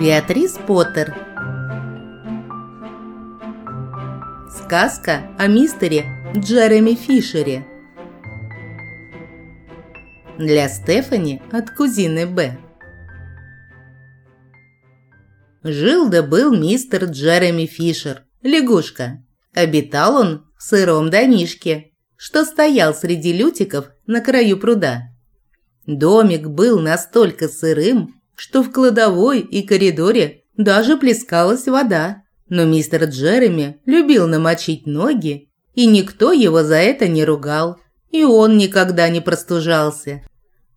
Беатрис Поттер Сказка о мистере Джереми Фишере Для Стефани от кузины Б Жил да был мистер Джереми Фишер, лягушка. Обитал он в сыром домишке, что стоял среди лютиков на краю пруда. Домик был настолько сырым, что в кладовой и коридоре даже плескалась вода. Но мистер Джереми любил намочить ноги, и никто его за это не ругал, и он никогда не простужался.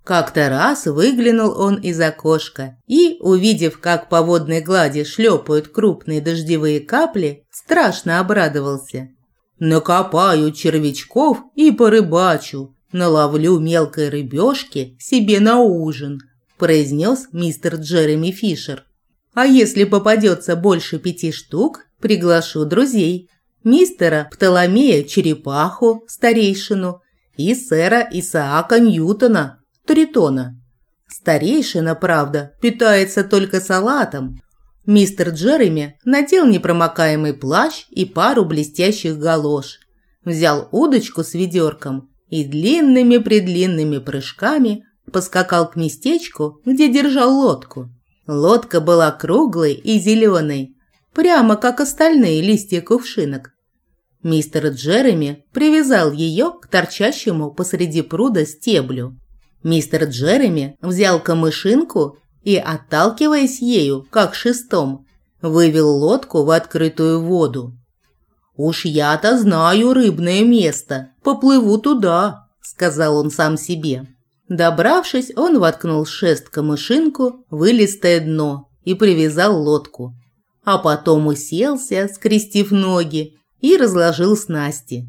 Как-то раз выглянул он из окошка и, увидев, как по водной глади шлепают крупные дождевые капли, страшно обрадовался. «Накопаю червячков и порыбачу, наловлю мелкой рыбешки себе на ужин», произнес мистер Джереми Фишер. А если попадется больше пяти штук, приглашу друзей. Мистера Птоломея Черепаху, старейшину, и сэра Исаака Ньютона, Тритона. Старейшина, правда, питается только салатом. Мистер Джереми надел непромокаемый плащ и пару блестящих галош. Взял удочку с ведерком и длинными-предлинными прыжками поскакал к местечку, где держал лодку. Лодка была круглой и зеленой, прямо как остальные листья кувшинок. Мистер Джереми привязал ее к торчащему посреди пруда стеблю. Мистер Джереми взял камышинку и, отталкиваясь ею, как шестом, вывел лодку в открытую воду. «Уж я-то знаю рыбное место, поплыву туда», – сказал он сам себе. Добравшись, он воткнул шест камышинку в илистое дно и привязал лодку. А потом уселся, скрестив ноги, и разложил снасти.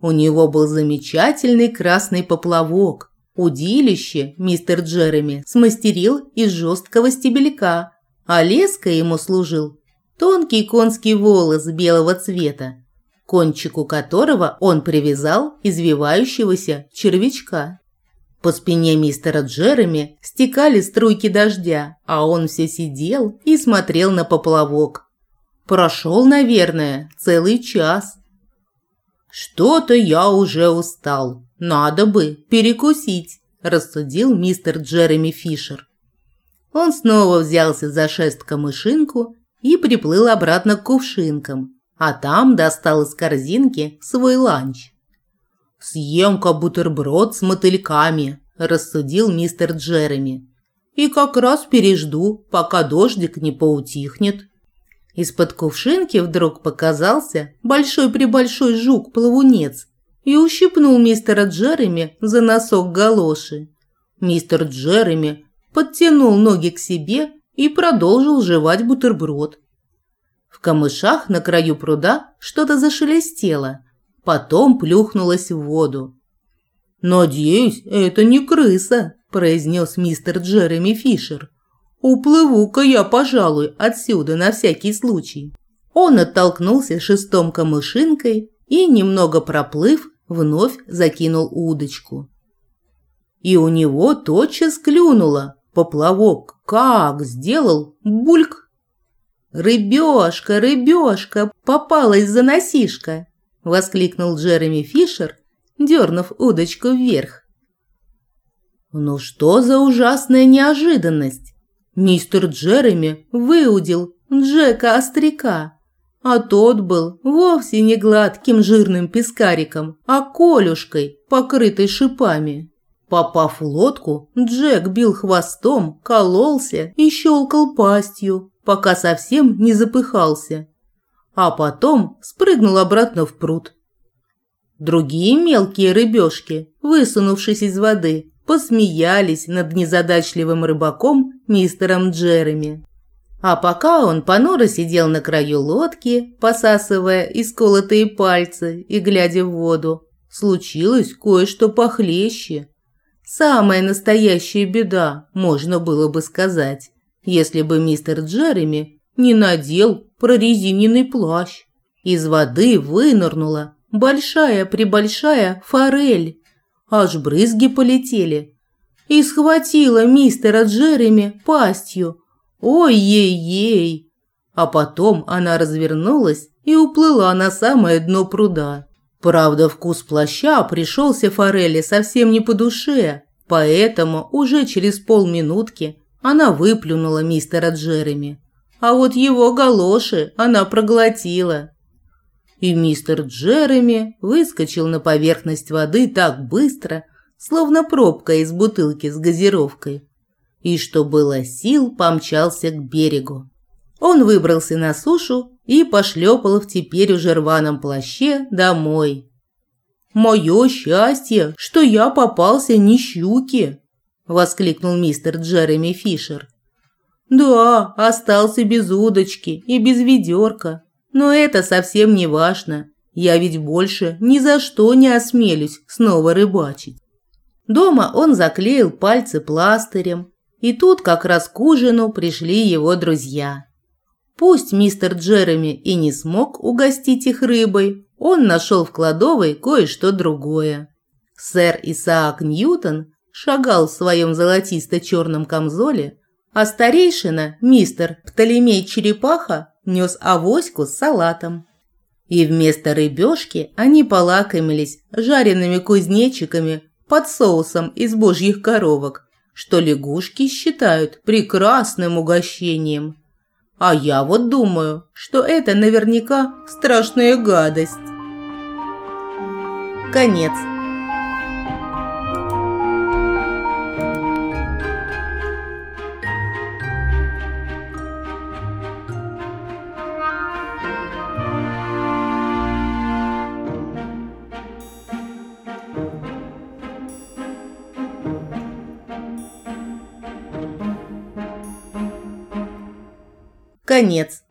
У него был замечательный красный поплавок. Удилище мистер Джереми смастерил из жесткого стебелька, а леской ему служил тонкий конский волос белого цвета, кончику которого он привязал извивающегося червячка. По спине мистера Джереми стекали струйки дождя, а он все сидел и смотрел на поплавок. Прошел, наверное, целый час. «Что-то я уже устал. Надо бы перекусить», – рассудил мистер Джереми Фишер. Он снова взялся за шест камышинку и приплыл обратно к кувшинкам, а там достал из корзинки свой ланч. «Съем-ка бутерброд с мотыльками», – рассудил мистер Джереми. «И как раз пережду, пока дождик не поутихнет». Из-под кувшинки вдруг показался большой-пребольшой жук-плавунец и ущипнул мистера Джереми за носок галоши. Мистер Джереми подтянул ноги к себе и продолжил жевать бутерброд. В камышах на краю пруда что-то зашелестело – потом плюхнулась в воду. «Надеюсь, это не крыса», – произнес мистер Джереми Фишер. «Уплыву-ка я, пожалуй, отсюда на всякий случай». Он оттолкнулся шестом камышинкой и, немного проплыв, вновь закинул удочку. И у него тотчас клюнуло. Поплавок как сделал бульк. «Рыбешка, рыбешка, попалась за носишка!» – воскликнул Джереми Фишер, дернув удочку вверх. «Ну что за ужасная неожиданность! Мистер Джереми выудил Джека Остряка, а тот был вовсе не гладким жирным пескариком, а колюшкой, покрытой шипами. Попав в лодку, Джек бил хвостом, кололся и щелкал пастью, пока совсем не запыхался а потом спрыгнул обратно в пруд. Другие мелкие рыбешки, высунувшись из воды, посмеялись над незадачливым рыбаком мистером Джереми. А пока он понуро сидел на краю лодки, посасывая исколотые пальцы и глядя в воду, случилось кое-что похлеще. Самая настоящая беда, можно было бы сказать, если бы мистер Джереми не надел прорезиненный плащ. Из воды вынырнула большая-пребольшая форель. Аж брызги полетели. И схватила мистера Джереми пастью. Ой-ей-ей! А потом она развернулась и уплыла на самое дно пруда. Правда, вкус плаща пришелся Форели совсем не по душе, поэтому уже через полминутки она выплюнула мистера Джереми. А вот его галоши она проглотила. И мистер Джереми выскочил на поверхность воды так быстро, словно пробка из бутылки с газировкой. И что было сил, помчался к берегу. Он выбрался на сушу и пошлепал в теперь уже рваном плаще домой. «Мое счастье, что я попался не щуки!» – воскликнул мистер Джереми Фишер. «Да, остался без удочки и без ведерка, но это совсем не важно. Я ведь больше ни за что не осмелюсь снова рыбачить». Дома он заклеил пальцы пластырем, и тут как раз к ужину пришли его друзья. Пусть мистер Джереми и не смог угостить их рыбой, он нашел в кладовой кое-что другое. Сэр Исаак Ньютон шагал в своем золотисто-черном камзоле, а старейшина, мистер Птолемей Черепаха, нес авоську с салатом. И вместо рыбешки они полакомились жареными кузнечиками под соусом из божьих коровок, что лягушки считают прекрасным угощением. А я вот думаю, что это наверняка страшная гадость. Конец. Конец.